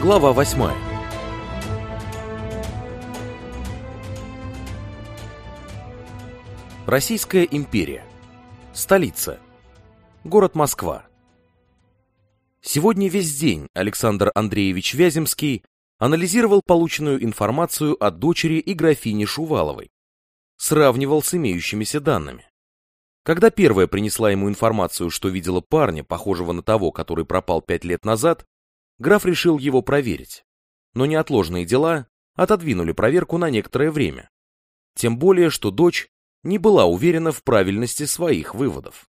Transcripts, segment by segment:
Глава 8 Российская империя. Столица. Город Москва. Сегодня весь день Александр Андреевич Вяземский анализировал полученную информацию от дочери и графини Шуваловой, сравнивал с имеющимися данными. Когда первая принесла ему информацию, что видела парня, похожего на того, который пропал пять лет назад, граф решил его проверить. Но неотложные дела отодвинули проверку на некоторое время. Тем более, что дочь не была уверена в правильности своих выводов.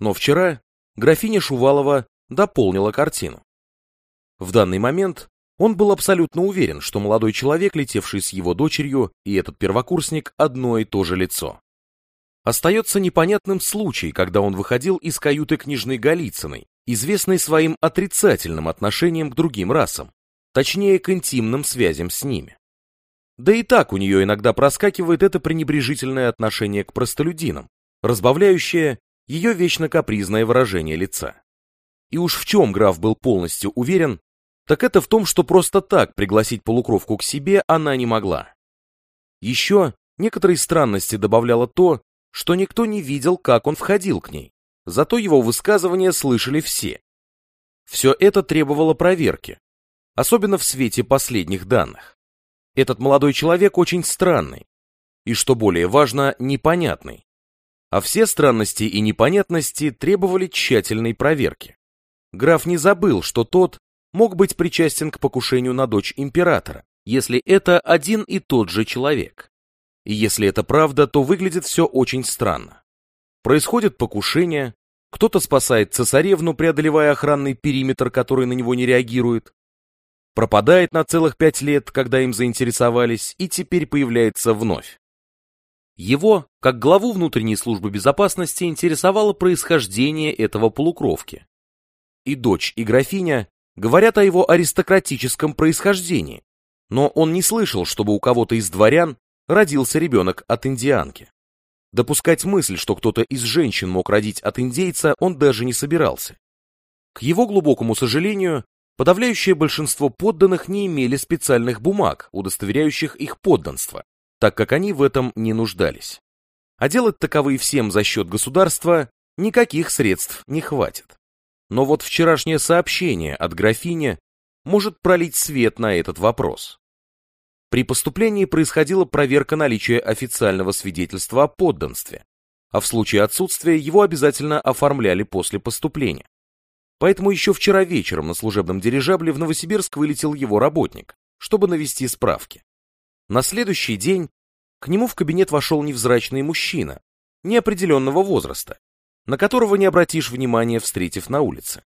Но вчера графиня Шувалова дополнила картину. В данный момент он был абсолютно уверен, что молодой человек, летевший с его дочерью, и этот первокурсник одно и то же лицо. Остается непонятным случай, когда он выходил из каюты княжны Голицыной, известной своим отрицательным отношением к другим расам, точнее к интимным связям с ними. Да и так у нее иногда проскакивает это пренебрежительное отношение к простолюдинам, разбавляющее ее вечно капризное выражение лица. И уж в чем граф был полностью уверен, так это в том, что просто так пригласить полукровку к себе она не могла. Еще некоторые странности добавляло то, что никто не видел, как он входил к ней, зато его высказывания слышали все. Все это требовало проверки, особенно в свете последних данных. Этот молодой человек очень странный, и, что более важно, непонятный. А все странности и непонятности требовали тщательной проверки. Граф не забыл, что тот мог быть причастен к покушению на дочь императора, если это один и тот же человек. И если это правда, то выглядит все очень странно. Происходит покушение, кто-то спасает цесаревну, преодолевая охранный периметр, который на него не реагирует, пропадает на целых пять лет, когда им заинтересовались, и теперь появляется вновь. Его, как главу внутренней службы безопасности, интересовало происхождение этого полукровки. И дочь, и графиня говорят о его аристократическом происхождении, но он не слышал, чтобы у кого-то из дворян родился ребенок от индианки. Допускать мысль, что кто-то из женщин мог родить от индейца, он даже не собирался. К его глубокому сожалению, подавляющее большинство подданных не имели специальных бумаг, удостоверяющих их подданство, так как они в этом не нуждались. А делать таковые всем за счет государства никаких средств не хватит. Но вот вчерашнее сообщение от графини может пролить свет на этот вопрос. При поступлении происходила проверка наличия официального свидетельства о подданстве, а в случае отсутствия его обязательно оформляли после поступления. Поэтому еще вчера вечером на служебном дирижабле в Новосибирск вылетел его работник, чтобы навести справки. На следующий день к нему в кабинет вошел невзрачный мужчина, неопределенного возраста, на которого не обратишь внимания, встретив на улице.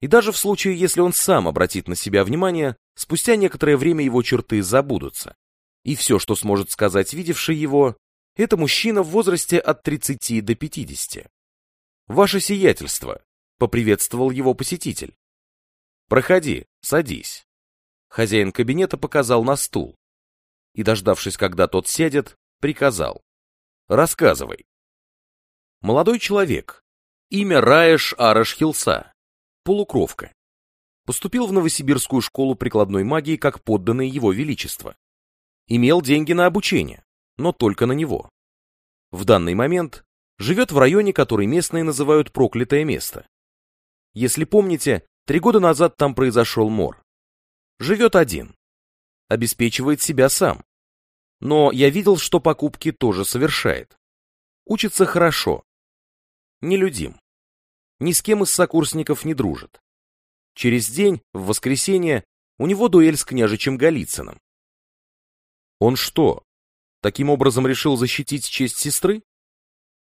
И даже в случае, если он сам обратит на себя внимание, спустя некоторое время его черты забудутся. И все, что сможет сказать видевший его, это мужчина в возрасте от 30 до 50. «Ваше сиятельство», — поприветствовал его посетитель. «Проходи, садись». Хозяин кабинета показал на стул. И, дождавшись, когда тот сядет, приказал. «Рассказывай». Молодой человек. Имя Раеш Араш Хилса. Полукровка. Поступил в Новосибирскую школу прикладной магии как подданный его величества. Имел деньги на обучение, но только на него. В данный момент живет в районе, который местные называют проклятое место. Если помните, три года назад там произошел мор. Живет один. Обеспечивает себя сам. Но я видел, что покупки тоже совершает. Учится хорошо, нелюдим. Ни с кем из сокурсников не дружит. Через день, в воскресенье, у него дуэль с княжичем Голицыным. Он что, таким образом решил защитить честь сестры?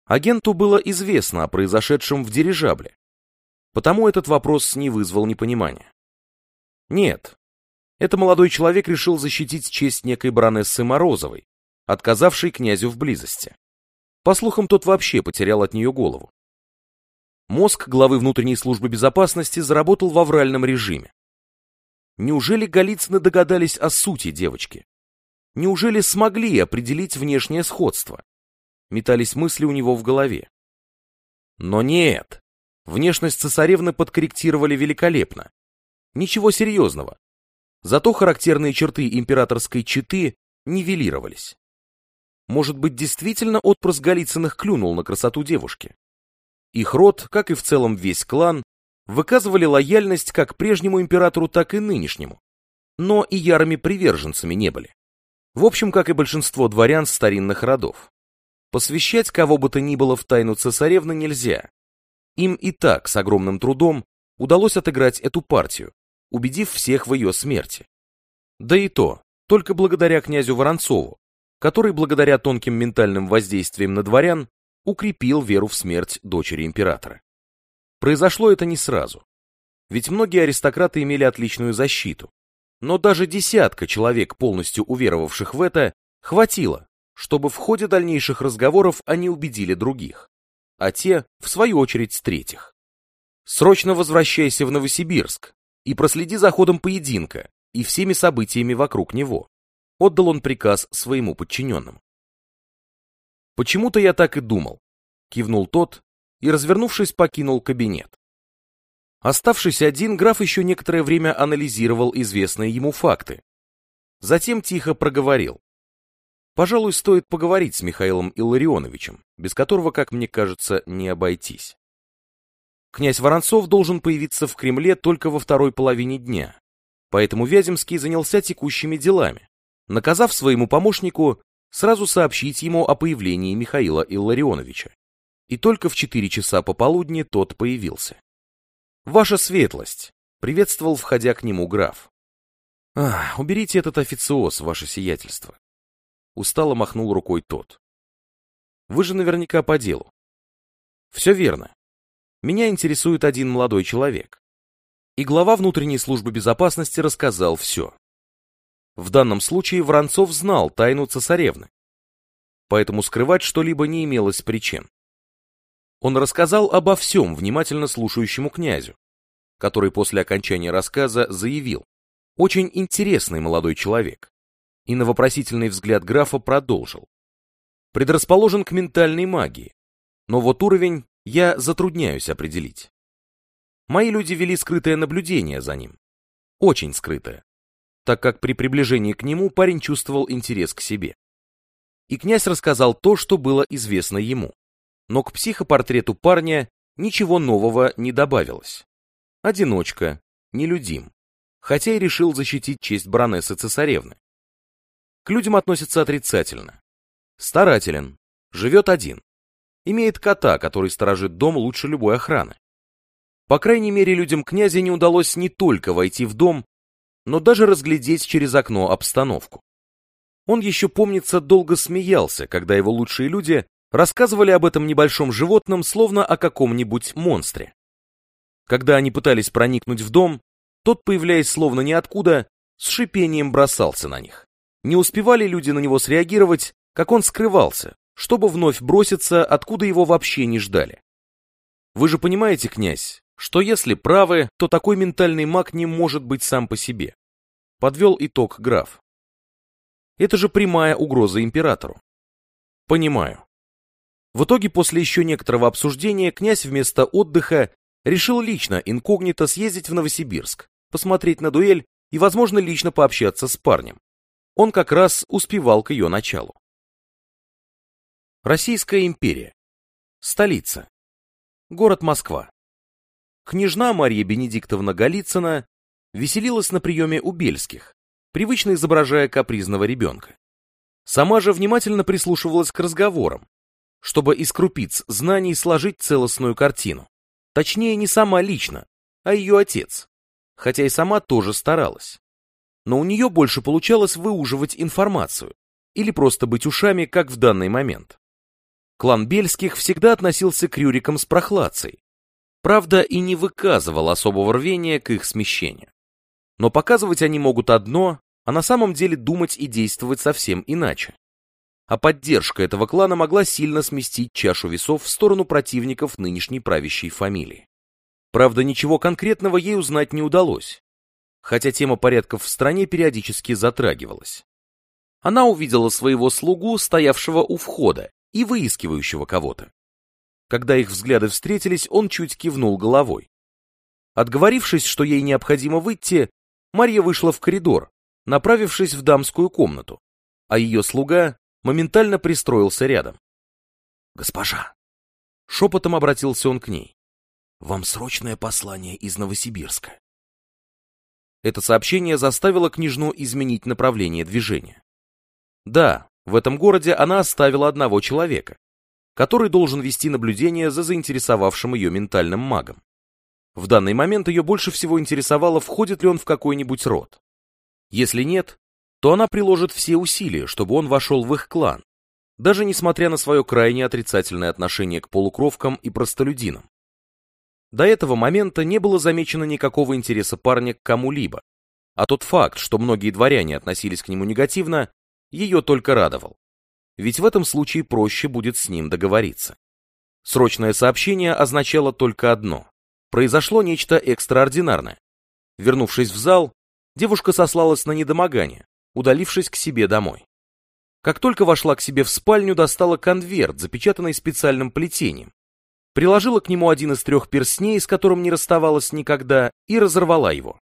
Агенту было известно о произошедшем в дирижабле, потому этот вопрос не вызвал непонимания. Нет, это молодой человек решил защитить честь некой баронессы Морозовой, отказавшей князю в близости. По слухам, тот вообще потерял от нее голову. Мозг главы внутренней службы безопасности заработал в авральном режиме. Неужели Голицыны догадались о сути девочки? Неужели смогли определить внешнее сходство? Метались мысли у него в голове. Но нет. Внешность цесаревны подкорректировали великолепно. Ничего серьезного. Зато характерные черты императорской четы нивелировались. Может быть, действительно отпрыск Голицыных клюнул на красоту девушки? Их род, как и в целом весь клан, выказывали лояльность как прежнему императору, так и нынешнему, но и ярыми приверженцами не были. В общем, как и большинство дворян старинных родов. Посвящать кого бы то ни было в тайну цесаревны нельзя. Им и так с огромным трудом удалось отыграть эту партию, убедив всех в ее смерти. Да и то, только благодаря князю Воронцову, который благодаря тонким ментальным воздействиям на дворян укрепил веру в смерть дочери императора. Произошло это не сразу, ведь многие аристократы имели отличную защиту, но даже десятка человек, полностью уверовавших в это, хватило, чтобы в ходе дальнейших разговоров они убедили других, а те, в свою очередь, третьих. Срочно возвращайся в Новосибирск и проследи за ходом поединка и всеми событиями вокруг него. Отдал он приказ своему подчиненному. Почему-то я так и думал. Кивнул тот и, развернувшись, покинул кабинет. Оставшись один, граф еще некоторое время анализировал известные ему факты. Затем тихо проговорил. Пожалуй, стоит поговорить с Михаилом Илларионовичем, без которого, как мне кажется, не обойтись. Князь Воронцов должен появиться в Кремле только во второй половине дня, поэтому Вяземский занялся текущими делами, наказав своему помощнику сразу сообщить ему о появлении Михаила Илларионовича. И только в четыре часа пополудни тот появился. «Ваша светлость!» — приветствовал, входя к нему граф. «Ах, уберите этот официоз, ваше сиятельство!» Устало махнул рукой тот. «Вы же наверняка по делу». «Все верно. Меня интересует один молодой человек». И глава внутренней службы безопасности рассказал все. В данном случае Воронцов знал тайну цесаревны, поэтому скрывать что-либо не имелось причин. Он рассказал обо всем внимательно слушающему князю, который после окончания рассказа заявил, очень интересный молодой человек, и на вопросительный взгляд графа продолжил. Предрасположен к ментальной магии, но вот уровень я затрудняюсь определить. Мои люди вели скрытое наблюдение за ним, очень скрытое так как при приближении к нему парень чувствовал интерес к себе. И князь рассказал то, что было известно ему. Но к психопортрету парня ничего нового не добавилось. Одиночка, нелюдим, хотя и решил защитить честь баронессы цесаревны. К людям относится отрицательно. Старателен, живет один. Имеет кота, который сторожит дом лучше любой охраны. По крайней мере, людям князя не удалось не только войти в дом, но даже разглядеть через окно обстановку. Он еще, помнится, долго смеялся, когда его лучшие люди рассказывали об этом небольшом животном, словно о каком-нибудь монстре. Когда они пытались проникнуть в дом, тот, появляясь словно ниоткуда, с шипением бросался на них. Не успевали люди на него среагировать, как он скрывался, чтобы вновь броситься, откуда его вообще не ждали. Вы же понимаете, князь, что если правы, то такой ментальный маг не может быть сам по себе. Подвел итог граф. Это же прямая угроза императору. Понимаю. В итоге, после еще некоторого обсуждения, князь вместо отдыха решил лично инкогнито съездить в Новосибирск, посмотреть на дуэль и, возможно, лично пообщаться с парнем. Он как раз успевал к ее началу. Российская империя. Столица. Город Москва. Княжна Марья Бенедиктовна Голицына веселилась на приеме у Бельских, привычно изображая капризного ребенка. Сама же внимательно прислушивалась к разговорам, чтобы из крупиц знаний сложить целостную картину. Точнее, не сама лично, а ее отец, хотя и сама тоже старалась. Но у нее больше получалось выуживать информацию или просто быть ушами, как в данный момент. Клан Бельских всегда относился к Рюрикам с прохладцей, правда и не выказывал особого рвения к их смещению. Но показывать они могут одно, а на самом деле думать и действовать совсем иначе. А поддержка этого клана могла сильно сместить чашу весов в сторону противников нынешней правящей фамилии. Правда, ничего конкретного ей узнать не удалось, хотя тема порядков в стране периодически затрагивалась. Она увидела своего слугу, стоявшего у входа и выискивающего кого-то. Когда их взгляды встретились, он чуть кивнул головой. Отговорившись, что ей необходимо выйти, Марья вышла в коридор, направившись в дамскую комнату, а ее слуга моментально пристроился рядом. «Госпожа!» Шепотом обратился он к ней. «Вам срочное послание из Новосибирска». Это сообщение заставило княжну изменить направление движения. Да, в этом городе она оставила одного человека, который должен вести наблюдение за заинтересовавшим ее ментальным магом. В данный момент ее больше всего интересовало, входит ли он в какой-нибудь род. Если нет, то она приложит все усилия, чтобы он вошел в их клан, даже несмотря на свое крайне отрицательное отношение к полукровкам и простолюдинам. До этого момента не было замечено никакого интереса парня к кому-либо, а тот факт, что многие дворяне относились к нему негативно, ее только радовал. Ведь в этом случае проще будет с ним договориться. Срочное сообщение означало только одно. Произошло нечто экстраординарное. Вернувшись в зал, девушка сослалась на недомогание, удалившись к себе домой. Как только вошла к себе в спальню, достала конверт, запечатанный специальным плетением, приложила к нему один из трех перстней, с которым не расставалась никогда, и разорвала его.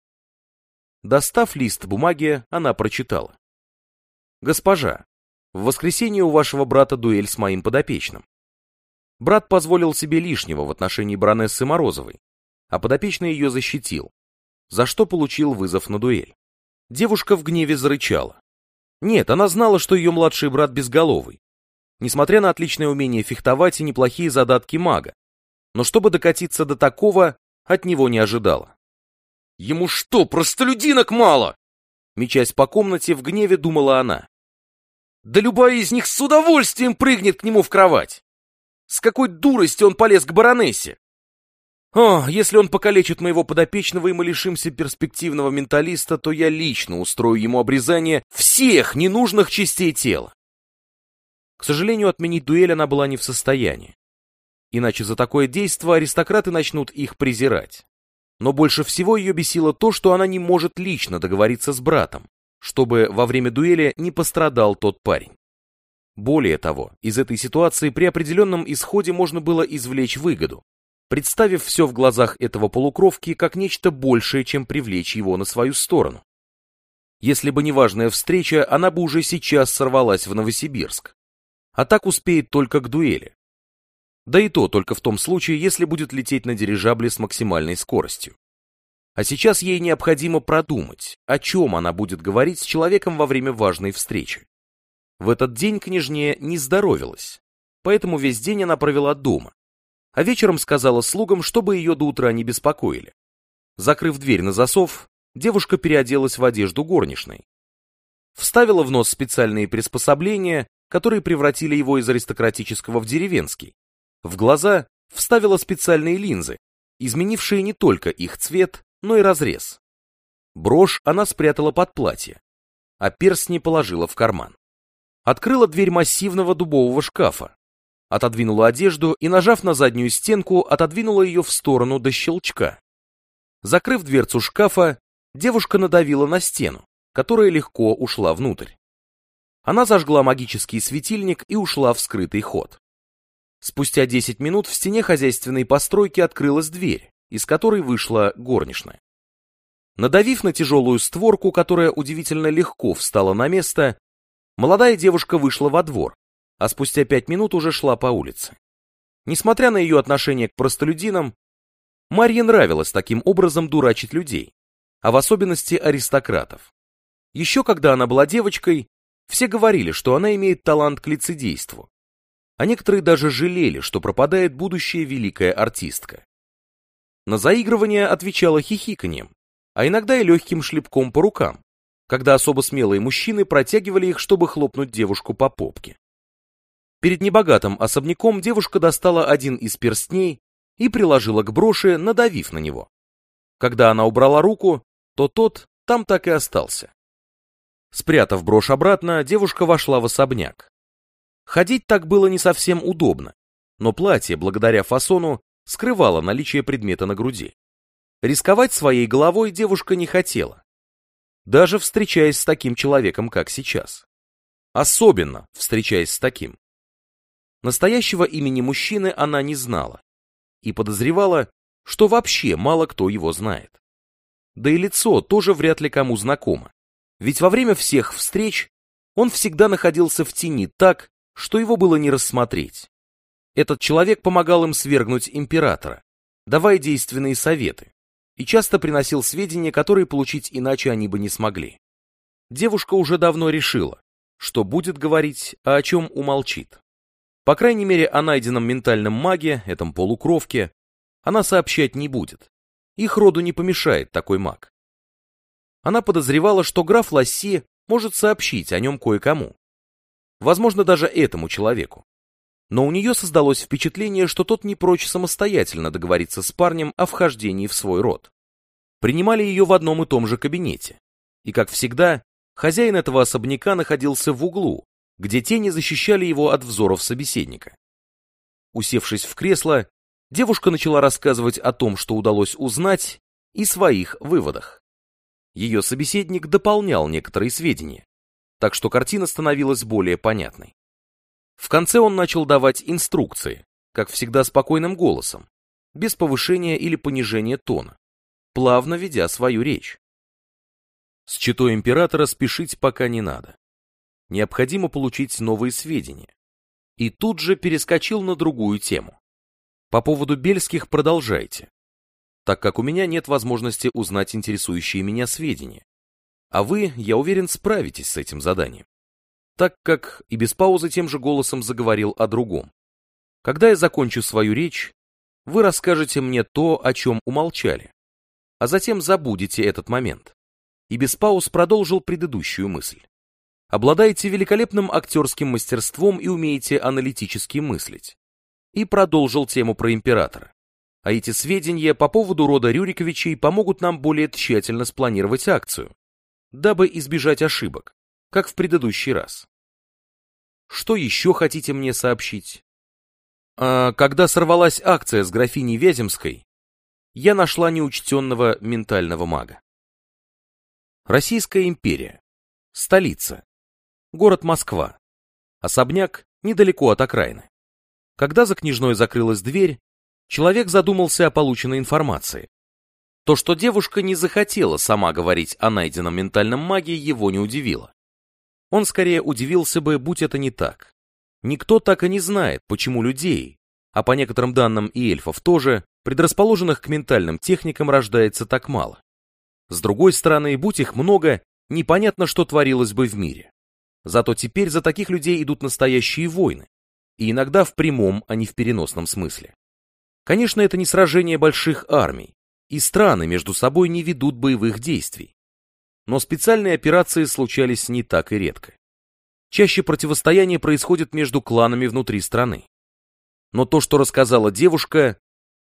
Достав лист бумаги, она прочитала. «Госпожа, в воскресенье у вашего брата дуэль с моим подопечным. Брат позволил себе лишнего в отношении баронессы Морозовой, а подопечный ее защитил, за что получил вызов на дуэль. Девушка в гневе зарычала. Нет, она знала, что ее младший брат безголовый, несмотря на отличное умение фехтовать и неплохие задатки мага. Но чтобы докатиться до такого, от него не ожидала. «Ему что, простолюдинок мало?» Мечась по комнате, в гневе думала она. «Да любая из них с удовольствием прыгнет к нему в кровать! С какой дуростью он полез к баронессе! О, если он покалечит моего подопечного, и мы лишимся перспективного менталиста, то я лично устрою ему обрезание всех ненужных частей тела. К сожалению, отменить дуэль она была не в состоянии. Иначе за такое действо аристократы начнут их презирать. Но больше всего ее бесило то, что она не может лично договориться с братом, чтобы во время дуэли не пострадал тот парень. Более того, из этой ситуации при определенном исходе можно было извлечь выгоду, представив все в глазах этого полукровки как нечто большее, чем привлечь его на свою сторону. Если бы не важная встреча, она бы уже сейчас сорвалась в Новосибирск а так успеет только к дуэли. Да и то только в том случае, если будет лететь на дирижабле с максимальной скоростью. А сейчас ей необходимо продумать, о чем она будет говорить с человеком во время важной встречи. В этот день княжне не здоровилась, поэтому весь день она провела дома, а вечером сказала слугам, чтобы ее до утра не беспокоили. Закрыв дверь на засов, девушка переоделась в одежду горничной. Вставила в нос специальные приспособления которые превратили его из аристократического в деревенский. В глаза вставила специальные линзы, изменившие не только их цвет, но и разрез. Брошь она спрятала под платье, а перстни положила в карман. Открыла дверь массивного дубового шкафа, отодвинула одежду и, нажав на заднюю стенку, отодвинула ее в сторону до щелчка. Закрыв дверцу шкафа, девушка надавила на стену, которая легко ушла внутрь. Она зажгла магический светильник и ушла в скрытый ход. Спустя 10 минут в стене хозяйственной постройки открылась дверь, из которой вышла горничная. Надавив на тяжелую створку, которая удивительно легко встала на место, молодая девушка вышла во двор, а спустя пять минут уже шла по улице. Несмотря на ее отношение к простолюдинам, Марье нравилось таким образом дурачить людей, а в особенности аристократов. Еще когда она была девочкой, все говорили, что она имеет талант к лицедейству. А некоторые даже жалели, что пропадает будущая великая артистка. На заигрывание отвечала хихиканьем, а иногда и легким шлепком по рукам, когда особо смелые мужчины протягивали их, чтобы хлопнуть девушку по попке. Перед небогатым особняком девушка достала один из перстней и приложила к броши, надавив на него. Когда она убрала руку, то тот там так и остался. Спрятав брошь обратно, девушка вошла в особняк. Ходить так было не совсем удобно, но платье, благодаря фасону, скрывало наличие предмета на груди. Рисковать своей головой девушка не хотела, даже встречаясь с таким человеком, как сейчас. Особенно встречаясь с таким. Настоящего имени мужчины она не знала и подозревала, что вообще мало кто его знает. да и лицо тоже вряд ли кому знакомо. Ведь во время всех встреч он всегда находился в тени так, что его было не рассмотреть. Этот человек помогал им свергнуть императора, давая действенные советы, и часто приносил сведения, которые получить иначе они бы не смогли. Девушка уже давно решила, что будет говорить, а о чем умолчит. По крайней мере, о найденном ментальном маге, этом полукровке, она сообщать не будет. Их роду не помешает такой маг. Она подозревала, что граф Ласси может сообщить о нем кое-кому. Возможно, даже этому человеку. Но у нее создалось впечатление, что тот не прочь самостоятельно договориться с парнем о вхождении в свой род. Принимали ее в одном и том же кабинете. И, как всегда, хозяин этого особняка находился в углу, где тени защищали его от взоров собеседника. Усевшись в кресло, девушка начала рассказывать о том, что удалось узнать, и своих выводах. Ее собеседник дополнял некоторые сведения, так что картина становилась более понятной. В конце он начал давать инструкции, как всегда спокойным голосом, без повышения или понижения тона, плавно ведя свою речь. С читой императора спешить пока не надо. Необходимо получить новые сведения. И тут же перескочил на другую тему. По поводу Бельских продолжайте, так как у меня нет возможности узнать интересующие меня сведения. А вы, я уверен, справитесь с этим заданием. Так как и без паузы тем же голосом заговорил о другом. Когда я закончу свою речь, вы расскажете мне то, о чем умолчали, а затем забудете этот момент. И без пауз продолжил предыдущую мысль. Обладаете великолепным актерским мастерством и умеете аналитически мыслить. И продолжил тему про императора. А эти сведения по поводу рода Рюриковичей помогут нам более тщательно спланировать акцию, дабы избежать ошибок, как в предыдущий раз. Что еще хотите мне сообщить? А, когда сорвалась акция с графиней Вяземской, я нашла неучтенного ментального мага. Российская империя. Столица. Город Москва. Особняк недалеко от окраины. Когда за княжной закрылась дверь, человек задумался о полученной информации. То, что девушка не захотела сама говорить о найденном ментальном маге, его не удивило. Он скорее удивился бы, будь это не так. Никто так и не знает, почему людей, а по некоторым данным и эльфов тоже, предрасположенных к ментальным техникам рождается так мало. С другой стороны, будь их много, непонятно, что творилось бы в мире. Зато теперь за таких людей идут настоящие войны, и иногда в прямом, а не в переносном смысле. Конечно, это не сражение больших армий, и страны между собой не ведут боевых действий. Но специальные операции случались не так и редко. Чаще противостояние происходит между кланами внутри страны. Но то, что рассказала девушка,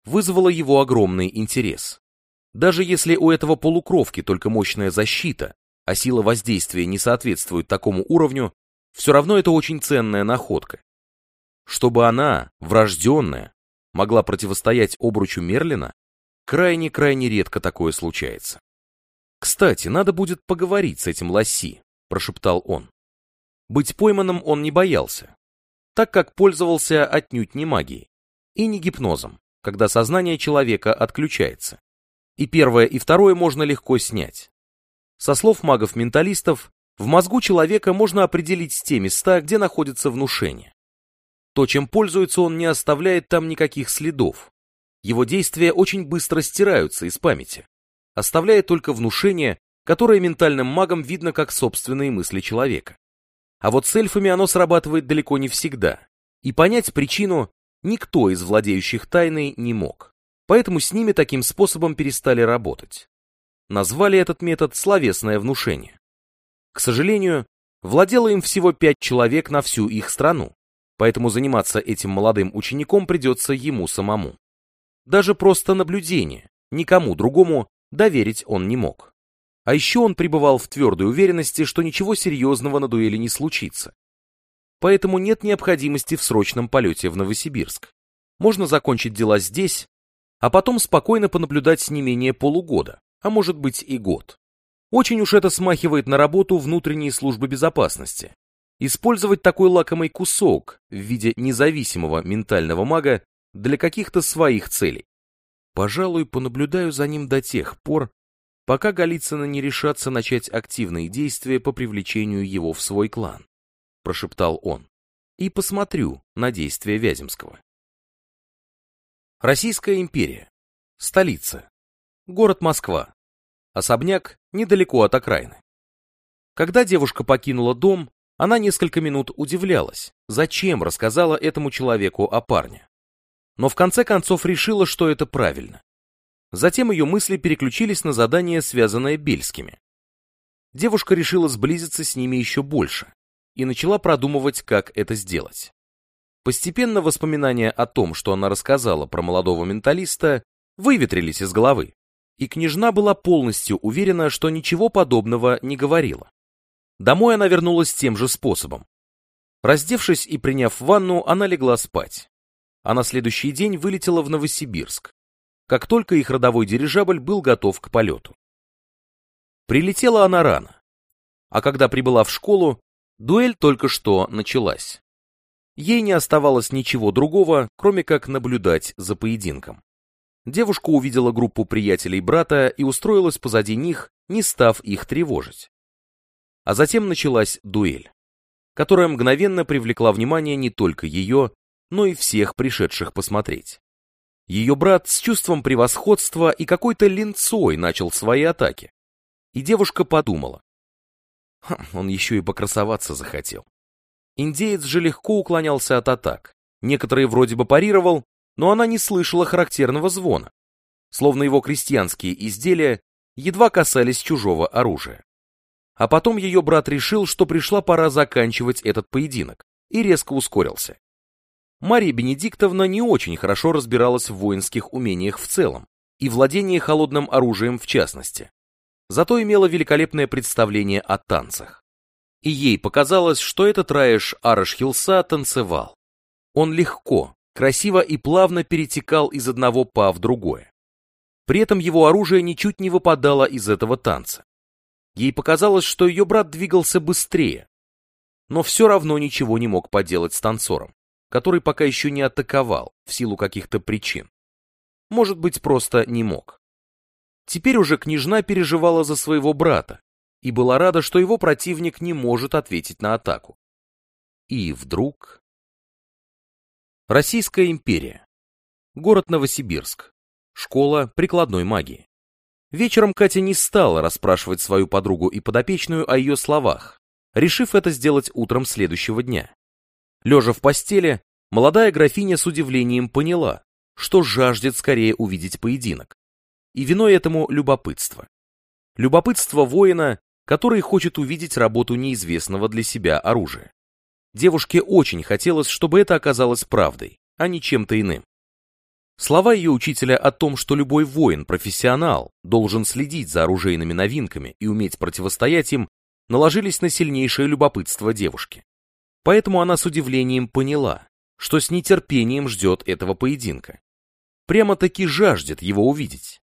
вызвало его огромный интерес. Даже если у этого полукровки только мощная защита, а сила воздействия не соответствует такому уровню, все равно это очень ценная находка. Чтобы она, врожденная, могла противостоять обручу Мерлина, Крайне-крайне редко такое случается. «Кстати, надо будет поговорить с этим Ласси», — прошептал он. Быть пойманным он не боялся, так как пользовался отнюдь не магией и не гипнозом, когда сознание человека отключается. И первое, и второе можно легко снять. Со слов магов-менталистов, в мозгу человека можно определить те места, где находится внушение. То, чем пользуется он, не оставляет там никаких следов, его действия очень быстро стираются из памяти, оставляя только внушение, которое ментальным магам видно как собственные мысли человека. А вот с эльфами оно срабатывает далеко не всегда, и понять причину никто из владеющих тайной не мог. Поэтому с ними таким способом перестали работать. Назвали этот метод словесное внушение. К сожалению, владело им всего пять человек на всю их страну, поэтому заниматься этим молодым учеником придется ему самому. Даже просто наблюдение, никому другому доверить он не мог. А еще он пребывал в твердой уверенности, что ничего серьезного на дуэли не случится. Поэтому нет необходимости в срочном полете в Новосибирск. Можно закончить дела здесь, а потом спокойно понаблюдать не менее полугода, а может быть и год. Очень уж это смахивает на работу внутренней службы безопасности. Использовать такой лакомый кусок в виде независимого ментального мага для каких-то своих целей. Пожалуй, понаблюдаю за ним до тех пор, пока Голицыно не решатся начать активные действия по привлечению его в свой клан, прошептал он, и посмотрю на действия Вяземского. Российская империя. Столица. Город Москва. Особняк недалеко от окраины. Когда девушка покинула дом, она несколько минут удивлялась, зачем рассказала этому человеку о парне. Но в конце концов решила, что это правильно. Затем ее мысли переключились на задание, связанное Бельскими. Девушка решила сблизиться с ними еще больше и начала продумывать, как это сделать. Постепенно воспоминания о том, что она рассказала про молодого менталиста, выветрились из головы, и княжна была полностью уверена, что ничего подобного не говорила. Домой она вернулась тем же способом. Раздевшись и приняв ванну, она легла спать. А на следующий день вылетела в Новосибирск, как только их родовой дирижабль был готов к полету. Прилетела она рано, а когда прибыла в школу, дуэль только что началась. Ей не оставалось ничего другого, кроме как наблюдать за поединком. Девушка увидела группу приятелей брата и устроилась позади них, не став их тревожить. А затем началась дуэль, которая мгновенно привлекла внимание не только ее, но и всех пришедших посмотреть. Ее брат с чувством превосходства и какой-то линцой начал свои атаки. И девушка подумала. Хм, он еще и покрасоваться захотел. Индеец же легко уклонялся от атак. Некоторые вроде бы парировал, но она не слышала характерного звона, словно его крестьянские изделия едва касались чужого оружия. А потом ее брат решил, что пришла пора заканчивать этот поединок, и резко ускорился. Мария Бенедиктовна не очень хорошо разбиралась в воинских умениях в целом и владении холодным оружием в частности. Зато имела великолепное представление о танцах. И ей показалось, что этот Раеш Арашхилса танцевал. Он легко, красиво и плавно перетекал из одного па в другое. При этом его оружие ничуть не выпадало из этого танца. Ей показалось, что ее брат двигался быстрее, но все равно ничего не мог поделать с танцором, который пока еще не атаковал в силу каких-то причин. Может быть, просто не мог. Теперь уже княжна переживала за своего брата и была рада, что его противник не может ответить на атаку. И вдруг Российская империя. Город Новосибирск. Школа прикладной магии. Вечером Катя не стала расспрашивать свою подругу и подопечную о ее словах, решив это сделать утром следующего дня. Лежа в постели, молодая графиня с удивлением поняла, что жаждет скорее увидеть поединок. И виной этому любопытство. Любопытство воина, который хочет увидеть работу неизвестного для себя оружия. Девушке очень хотелось, чтобы это оказалось правдой, а не чем-то иным. Слова ее учителя о том, что любой воин-профессионал должен следить за оружейными новинками и уметь противостоять им, наложились на сильнейшее любопытство девушки. Поэтому она с удивлением поняла, что с нетерпением ждет этого поединка. Прямо-таки жаждет его увидеть.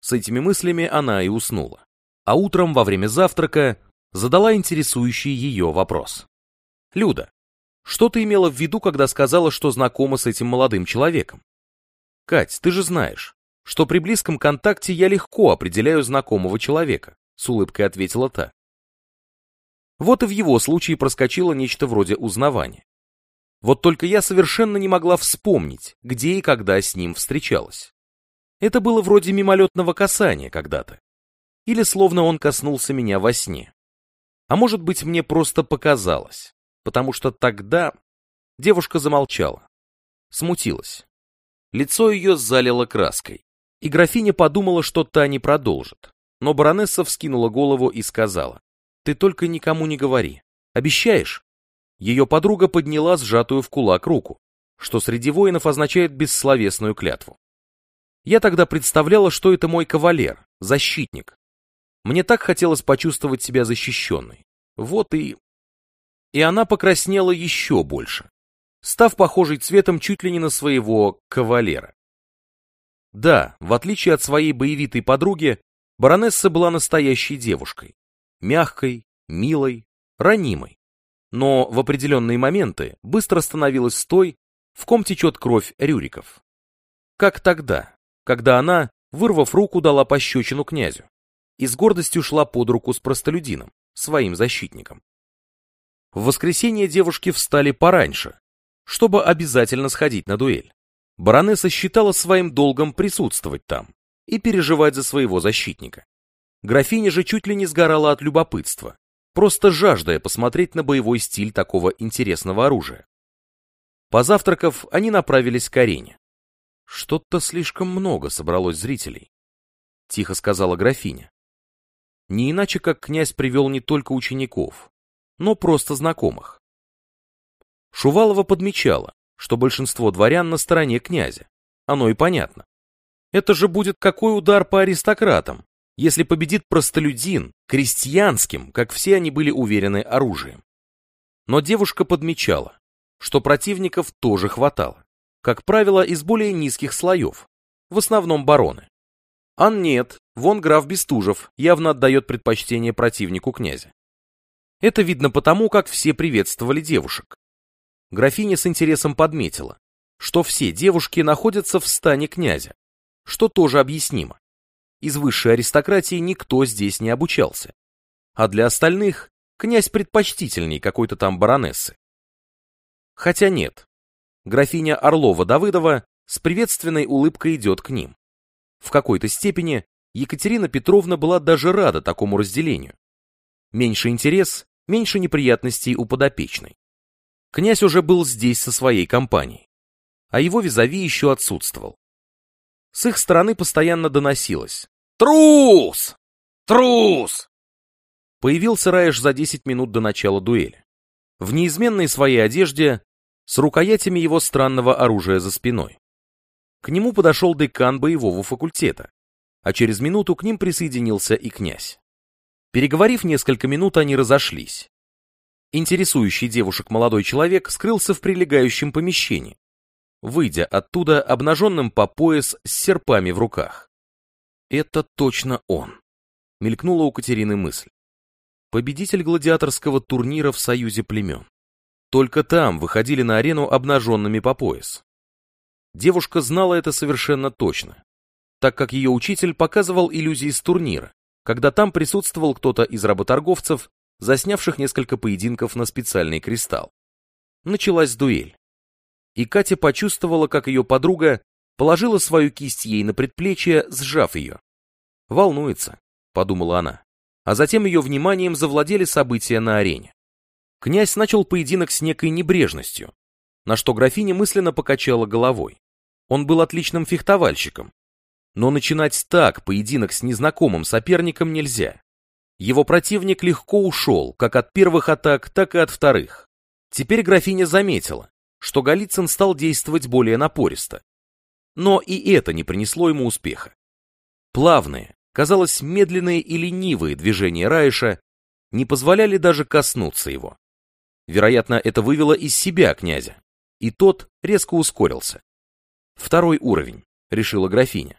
С этими мыслями она и уснула. А утром во время завтрака задала интересующий ее вопрос. Люда, что ты имела в виду, когда сказала, что знакома с этим молодым человеком? Кать, ты же знаешь, что при близком контакте я легко определяю знакомого человека, с улыбкой ответила та. Вот и в его случае проскочило нечто вроде узнавания. Вот только я совершенно не могла вспомнить, где и когда с ним встречалась. Это было вроде мимолетного касания когда-то. Или словно он коснулся меня во сне. А может быть, мне просто показалось потому что тогда девушка замолчала, смутилась. Лицо ее залило краской, и графиня подумала, что та не продолжит. Но баронесса вскинула голову и сказала, «Ты только никому не говори. Обещаешь?» Ее подруга подняла сжатую в кулак руку, что среди воинов означает бессловесную клятву. Я тогда представляла, что это мой кавалер, защитник. Мне так хотелось почувствовать себя защищенной. Вот и и она покраснела еще больше, став похожей цветом чуть ли не на своего кавалера. Да, в отличие от своей боевитой подруги, баронесса была настоящей девушкой, мягкой, милой, ранимой, но в определенные моменты быстро становилась той, в ком течет кровь Рюриков. Как тогда, когда она, вырвав руку, дала пощечину князю. и с гордостью шла под руку с простолюдином, своим защитником. В воскресенье девушки встали пораньше, чтобы обязательно сходить на дуэль. Баронесса считала своим долгом присутствовать там и переживать за своего защитника. Графиня же чуть ли не сгорала от любопытства, просто жаждая посмотреть на боевой стиль такого интересного оружия. Позавтракав, они направились к арене. Что-то слишком много собралось зрителей, тихо сказала графиня. Не иначе, как князь привел не только учеников, но просто знакомых. Шувалова подмечала, что большинство дворян на стороне князя. Оно и понятно. Это же будет какой удар по аристократам, если победит простолюдин, крестьянским, как все они были уверены, оружием. Но девушка подмечала, что противников тоже хватало, как правило, из более низких слоев, в основном бароны. А нет, вон граф Бестужев явно отдает предпочтение противнику князя. Это видно потому, как все приветствовали девушек. Графиня с интересом подметила, что все девушки находятся в стане князя, что тоже объяснимо. Из высшей аристократии никто здесь не обучался. А для остальных князь предпочтительней какой-то там баронессы. Хотя нет. Графиня Орлова-Давыдова с приветственной улыбкой идет к ним. В какой-то степени Екатерина Петровна была даже рада такому разделению. Меньше интерес, меньше неприятностей у подопечной. Князь уже был здесь со своей компанией, а его визави еще отсутствовал. С их стороны постоянно доносилось «Трус! Трус!» Появился Раеш за 10 минут до начала дуэли. В неизменной своей одежде, с рукоятями его странного оружия за спиной. К нему подошел декан боевого факультета, а через минуту к ним присоединился и князь. Переговорив несколько минут, они разошлись. Интересующий девушек молодой человек скрылся в прилегающем помещении, выйдя оттуда обнаженным по пояс с серпами в руках. «Это точно он», — мелькнула у Катерины мысль. Победитель гладиаторского турнира в Союзе племен. Только там выходили на арену обнаженными по пояс. Девушка знала это совершенно точно, так как ее учитель показывал иллюзии с турнира, когда там присутствовал кто-то из работорговцев, заснявших несколько поединков на специальный кристалл. Началась дуэль. И Катя почувствовала, как ее подруга положила свою кисть ей на предплечье, сжав ее. «Волнуется», — подумала она. А затем ее вниманием завладели события на арене. Князь начал поединок с некой небрежностью, на что графиня мысленно покачала головой. Он был отличным фехтовальщиком. Но начинать так поединок с незнакомым соперником нельзя. Его противник легко ушел, как от первых атак, так и от вторых. Теперь графиня заметила, что Голицын стал действовать более напористо. Но и это не принесло ему успеха. Плавные, казалось, медленные и ленивые движения Раиша не позволяли даже коснуться его. Вероятно, это вывело из себя князя, и тот резко ускорился. Второй уровень, решила графиня.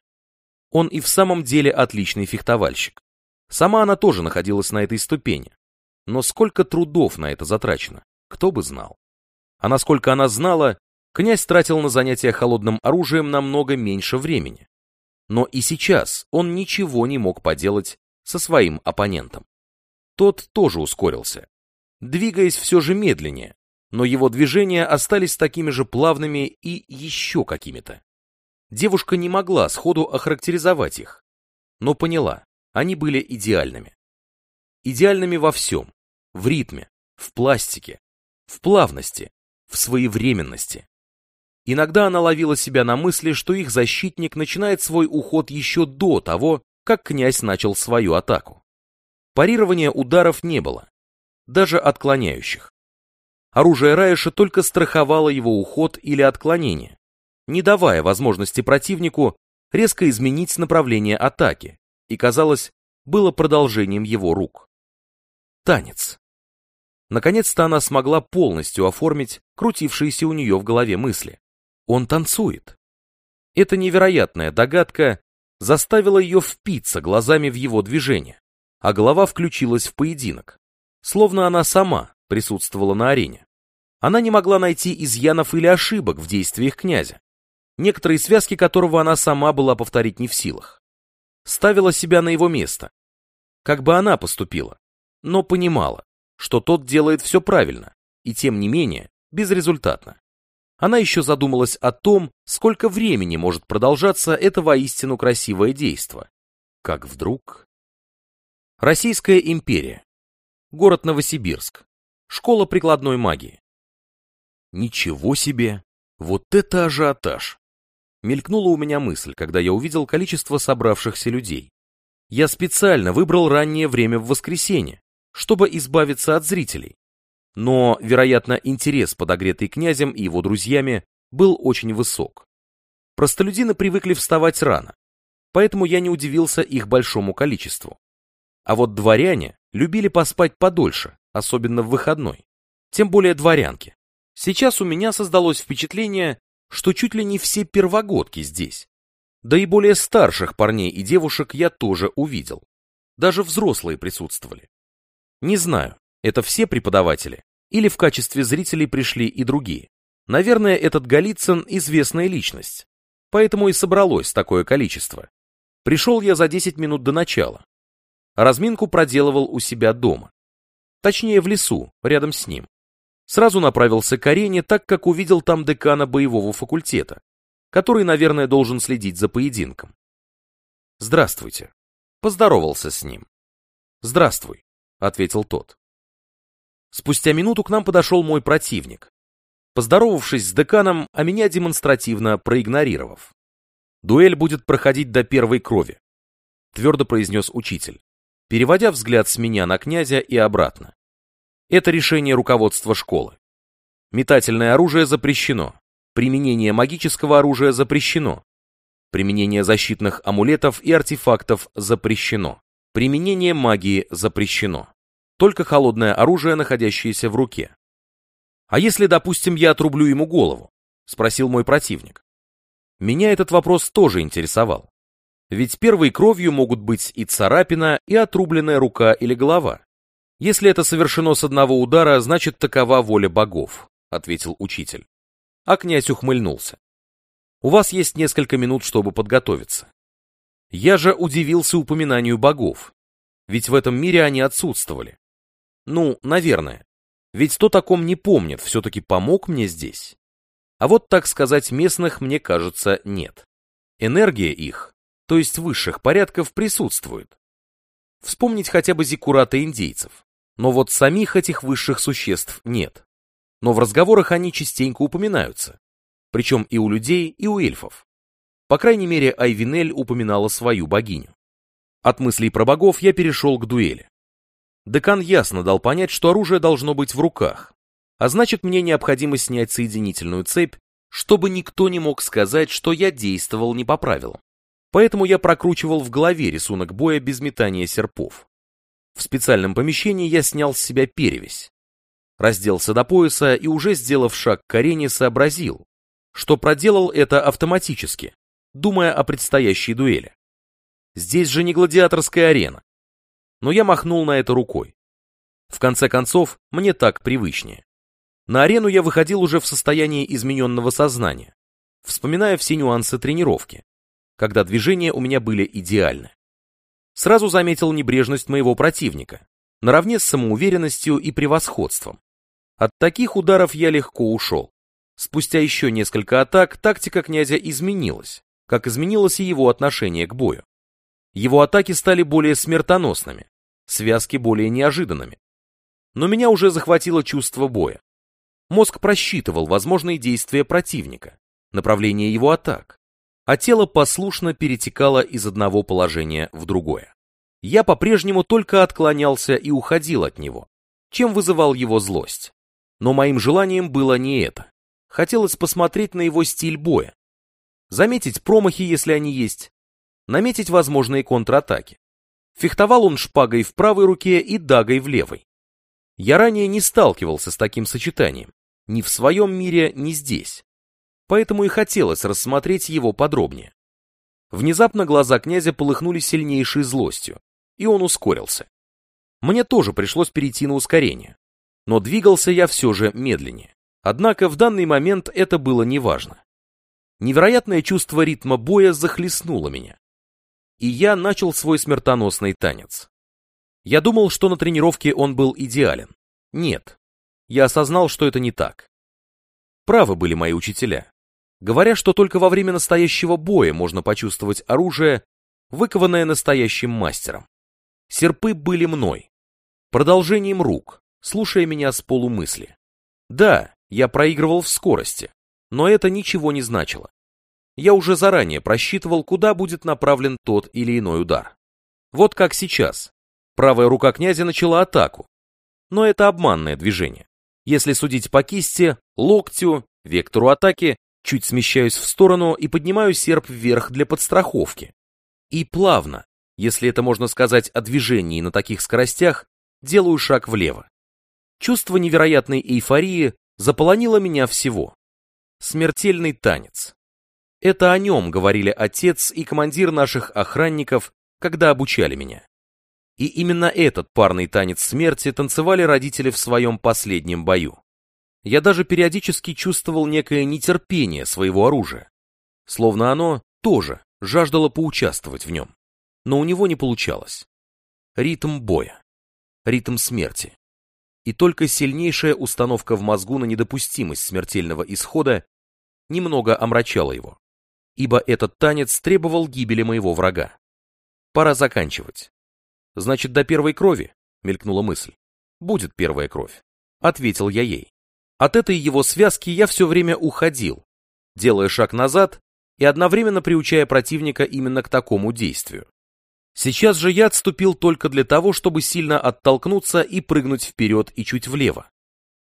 Он и в самом деле отличный фехтовальщик. Сама она тоже находилась на этой ступени. Но сколько трудов на это затрачено, кто бы знал. А насколько она знала, князь тратил на занятия холодным оружием намного меньше времени. Но и сейчас он ничего не мог поделать со своим оппонентом. Тот тоже ускорился, двигаясь все же медленнее, но его движения остались такими же плавными и еще какими-то. Девушка не могла сходу охарактеризовать их, но поняла, они были идеальными. Идеальными во всем, в ритме, в пластике, в плавности, в своевременности. Иногда она ловила себя на мысли, что их защитник начинает свой уход еще до того, как князь начал свою атаку. Парирования ударов не было, даже отклоняющих. Оружие Раиша только страховало его уход или отклонение, не давая возможности противнику резко изменить направление атаки, и, казалось, было продолжением его рук. Танец. Наконец-то она смогла полностью оформить крутившиеся у нее в голове мысли. Он танцует. Эта невероятная догадка заставила ее впиться глазами в его движение, а голова включилась в поединок, словно она сама присутствовала на арене. Она не могла найти изъянов или ошибок в действиях князя, некоторые связки которого она сама была повторить не в силах. Ставила себя на его место, как бы она поступила, но понимала, что тот делает все правильно, и тем не менее, безрезультатно. Она еще задумалась о том, сколько времени может продолжаться это воистину красивое действо. Как вдруг... Российская империя. Город Новосибирск. Школа прикладной магии. Ничего себе! Вот это ажиотаж! Мелькнула у меня мысль, когда я увидел количество собравшихся людей. Я специально выбрал раннее время в воскресенье, чтобы избавиться от зрителей, но, вероятно, интерес, подогретый князем и его друзьями, был очень высок. Простолюдины привыкли вставать рано, поэтому я не удивился их большому количеству. А вот дворяне любили поспать подольше, особенно в выходной. Тем более дворянки. Сейчас у меня создалось впечатление, что чуть ли не все первогодки здесь. Да и более старших парней и девушек я тоже увидел. Даже взрослые присутствовали. Не знаю, это все преподаватели или в качестве зрителей пришли и другие. Наверное, этот Голицын известная личность, поэтому и собралось такое количество. Пришел я за 10 минут до начала. Разминку проделывал у себя дома. Точнее, в лесу, рядом с ним. Сразу направился к арене, так как увидел там декана боевого факультета, который, наверное, должен следить за поединком. «Здравствуйте». Поздоровался с ним. «Здравствуй», — ответил тот. Спустя минуту к нам подошел мой противник, поздоровавшись с деканом, а меня демонстративно проигнорировав. «Дуэль будет проходить до первой крови», — твердо произнес учитель, переводя взгляд с меня на князя и обратно. Это решение руководства школы. Метательное оружие запрещено, применение магического оружия запрещено, применение защитных амулетов и артефактов запрещено, применение магии запрещено только холодное оружие, находящееся в руке. «А если, допустим, я отрублю ему голову?» — спросил мой противник. Меня этот вопрос тоже интересовал. Ведь первой кровью могут быть и царапина, и отрубленная рука или голова. Если это совершено с одного удара, значит такова воля богов, ответил учитель. А князь ухмыльнулся. У вас есть несколько минут, чтобы подготовиться. Я же удивился упоминанию богов, ведь в этом мире они отсутствовали. Ну, наверное. Ведь кто таком не помнит, все-таки помог мне здесь. А вот, так сказать, местных, мне кажется, нет. Энергия их, то есть высших порядков, присутствует. Вспомнить хотя бы зиккураты индейцев. Но вот самих этих высших существ нет. Но в разговорах они частенько упоминаются. Причем и у людей, и у эльфов. По крайней мере, Айвинель упоминала свою богиню. От мыслей про богов я перешел к дуэли. Декан ясно дал понять, что оружие должно быть в руках, а значит мне необходимо снять соединительную цепь, чтобы никто не мог сказать, что я действовал не по правилам. Поэтому я прокручивал в голове рисунок боя без метания серпов. В специальном помещении я снял с себя перевязь. Разделся до пояса и уже сделав шаг к арене сообразил, что проделал это автоматически, думая о предстоящей дуэли. Здесь же не гладиаторская арена, но я махнул на это рукой. В конце концов, мне так привычнее. На арену я выходил уже в состоянии измененного сознания, вспоминая все нюансы тренировки, когда движения у меня были идеальны. Сразу заметил небрежность моего противника, наравне с самоуверенностью и превосходством. От таких ударов я легко ушел. Спустя еще несколько атак тактика князя изменилась, как изменилось и его отношение к бою. Его атаки стали более смертоносными, связки более неожиданными. Но меня уже захватило чувство боя. Мозг просчитывал возможные действия противника, направление его атак, а тело послушно перетекало из одного положения в другое. Я по-прежнему только отклонялся и уходил от него, чем вызывал его злость. Но моим желанием было не это. Хотелось посмотреть на его стиль боя, заметить промахи, если они есть, наметить возможные контратаки. Фехтовал он шпагой в правой руке и дагой в левой. Я ранее не сталкивался с таким сочетанием, ни в своем мире, ни здесь. Поэтому и хотелось рассмотреть его подробнее. Внезапно глаза князя полыхнули сильнейшей злостью, и он ускорился. Мне тоже пришлось перейти на ускорение, но двигался я все же медленнее. Однако в данный момент это было неважно. Невероятное чувство ритма боя захлестнуло меня и я начал свой смертоносный танец. Я думал, что на тренировке он был идеален. Нет. Я осознал, что это не так. Правы были мои учителя, говоря, что только во время настоящего боя можно почувствовать оружие, выкованное настоящим мастером. Серпы были мной, продолжением рук, слушая меня с полумысли. Да, я проигрывал в скорости, но это ничего не значило. Я уже заранее просчитывал, куда будет направлен тот или иной удар. Вот как сейчас. Правая рука князя начала атаку. Но это обманное движение. Если судить по кисти, локтю, вектору атаки, чуть смещаюсь в сторону и поднимаю серп вверх для подстраховки. И плавно, если это можно сказать о движении на таких скоростях, делаю шаг влево. Чувство невероятной эйфории заполонило меня всего. Смертельный танец. Это о нем говорили отец и командир наших охранников, когда обучали меня. И именно этот парный танец смерти танцевали родители в своем последнем бою. Я даже периодически чувствовал некое нетерпение своего оружия, словно оно тоже жаждало поучаствовать в нем, но у него не получалось. Ритм боя, ритм смерти. И только сильнейшая установка в мозгу на недопустимость смертельного исхода немного омрачала его, ибо этот танец требовал гибели моего врага. Пора заканчивать. Значит, до первой крови, мелькнула мысль. Будет первая кровь, ответил я ей. От этой его связки я все время уходил, делая шаг назад и одновременно приучая противника именно к такому действию. Сейчас же я отступил только для того, чтобы сильно оттолкнуться и прыгнуть вперед и чуть влево.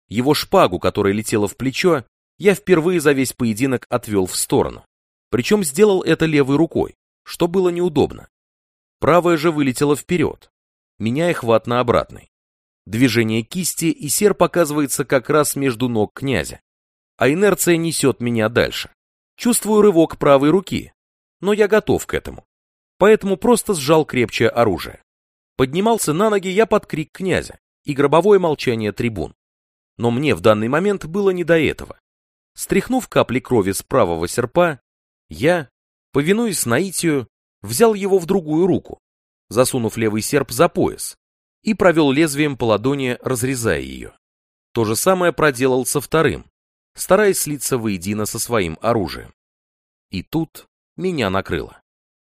Его шпагу, которая летела в плечо, я впервые за весь поединок отвел в сторону. Причем сделал это левой рукой, что было неудобно. Правая же вылетела вперед, меняя хват на обратный. Движение кисти, и серп оказывается как раз между ног князя. А инерция несет меня дальше. Чувствую рывок правой руки, но я готов к этому. Поэтому просто сжал крепче оружие. Поднимался на ноги я под крик князя и гробовое молчание трибун. Но мне в данный момент было не до этого. Стряхнув капли крови с правого серпа, я, повинуясь наитию, взял его в другую руку, засунув левый серп за пояс, и провел лезвием по ладони, разрезая ее. То же самое проделал со вторым, стараясь слиться воедино со своим оружием. И тут меня накрыло.